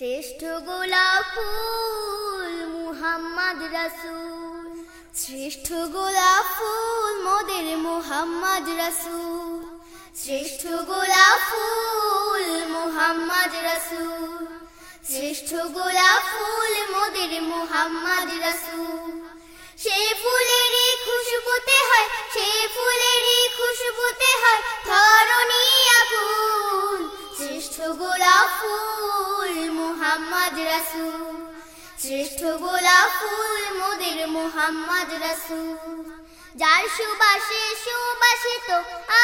শ্রেষ্ঠ গোলাপ ফুল, মুহাম্মদ রাসূল। শ্রেষ্ঠ গোলাপ ফুল, মোদের মুহাম্মদ রাসূল। শ্রেষ্ঠ গোলাপ ফুল, মুহাম্মদ রাসূল। শ্রেষ্ঠ গোলাপ ফুল, মোদের মুহাম্মদ রাসূল। সে ফুলেরই খুশবুতে হয়, সে ফুলেরই খুশবুতে হয় মুহাম্মদ রাসূল। শ্রেষ্ঠ গোলাপ ফুল মোদের মুহাম্মদ রাসূল। যার সুবাসে সুবাসিত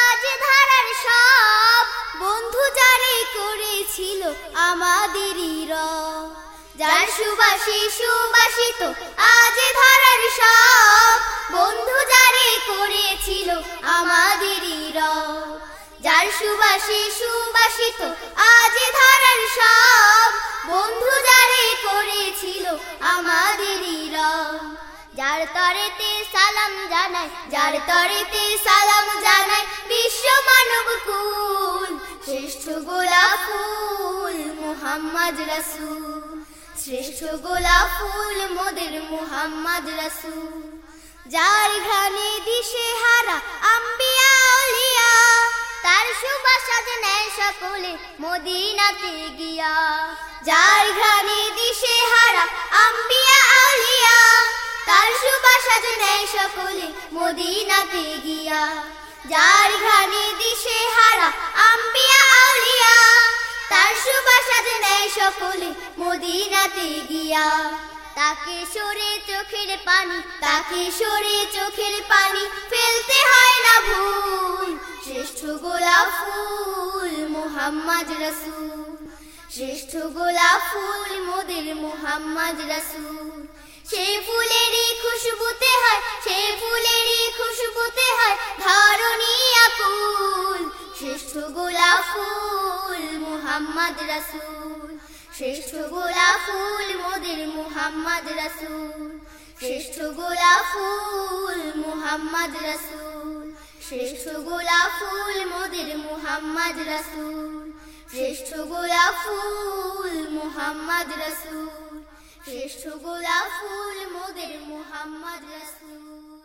আজ ধারার সব বন্ধু যারে করেছিল আমাদেরই রব। যার সুবাসে সুবাসিত আজ ধারার সব বন্ধু যারে করেছিল আমাদেরই রব। যার সুবাসে সুবাসিত আজ ধারার সব যার তরেতে সালাম জানাই, যার তরেতে সালাম জানাই, বিশ্ব মানব কুল, শ্রেষ্ঠ গোলাপ ফুল মুহাম্মদ রাসূল, শ্রেষ্ঠ গোলাপ ফুল মোদের মুহাম্মদ রাসূল। যার ঘ্রাণে দিশে হারা আম্বিয়া আউলিয়া তার সুবাসাদ নেয় সকলে মদিনাতে গিয়া। যার সুবাসাদ নেয় সকলে মদিনাতে গিয়া। যার ঘ্রাণে দিশে হারা আম্বিয়া, আউলিয়া, তার সুবাসাদ নেয় সকলে মদিনাতে গিয়া। তাকে সরে চোখের পানি, তাকে সরে চোখের পানি ফেলতে হয় না ভুল। শ্রেষ্ঠ গোলাপ ফুল মুহাম্মদ রাসূল। শ্রেষ্ঠ গোলাপ ফুল মোদের মুহাম্মদ রাসূল। সেই ফুলেরই খুশবুতে হয় সেই ফুলেরই খুশবুতে হয়, ধরণী আকুল, শ্রেষ্ঠ গোলাপ ফুল মুহাম্মদ রাসূল, শ্রেষ্ঠ গোলাপ ফুল মোদের মুহাম্মদ রাসূল, শ্রেষ্ঠ গোলাপ ফুল মুহাম্মদ রাসূল, শ্রেষ্ঠ গোলাপ ফুল মোদের মুহাম্মদ রাসূল, শ্রেষ্ঠ গোলাপ ফুল মুহাম্মদ রাসূল। শ্রেষ্ঠ গোলাপ ফুল মোদের মোহাম্মদ রাসূল।